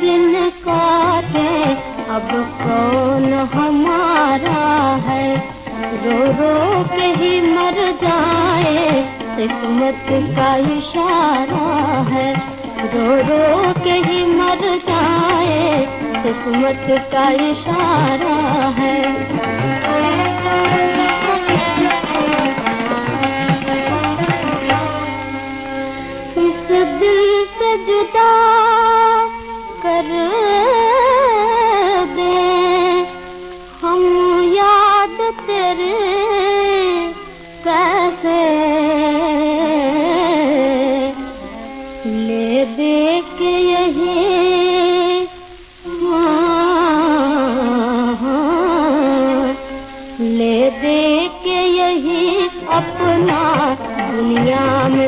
दिन अब कौन हमारा है? रो रो के मर जाए का इशारा है। रो रो के ही मर जाए। किस्मत का इशारा है। इस दिल से जुदा कर दे। हम याद तेरे कैसे ले दे के यही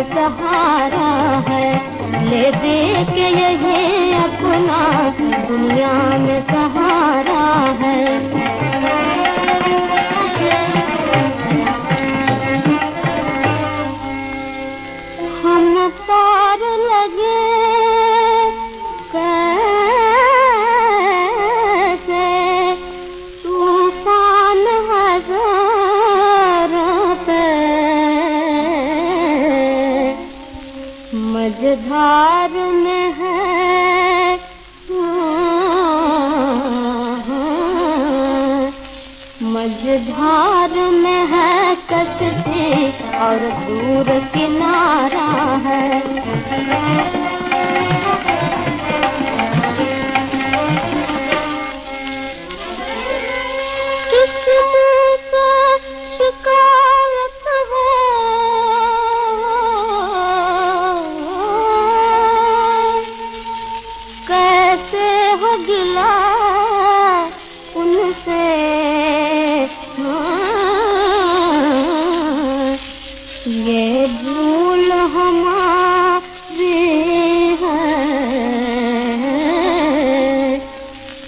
सहारा है। ले दे के यही अपना दुनिया में सहारा है। हम पार लगे मझधार में है। मझधार में है कसती और दूर किनारा है। उनसे। ये भूल हमारी है।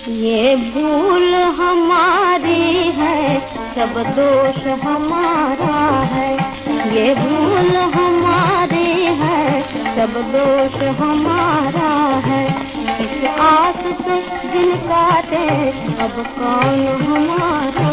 ये भूल हमारी है। सब दोष हमारा है। ये भूल हमारी है। सब दोष हमारा है। इस आस से दिन काटे अब कौन हमारा?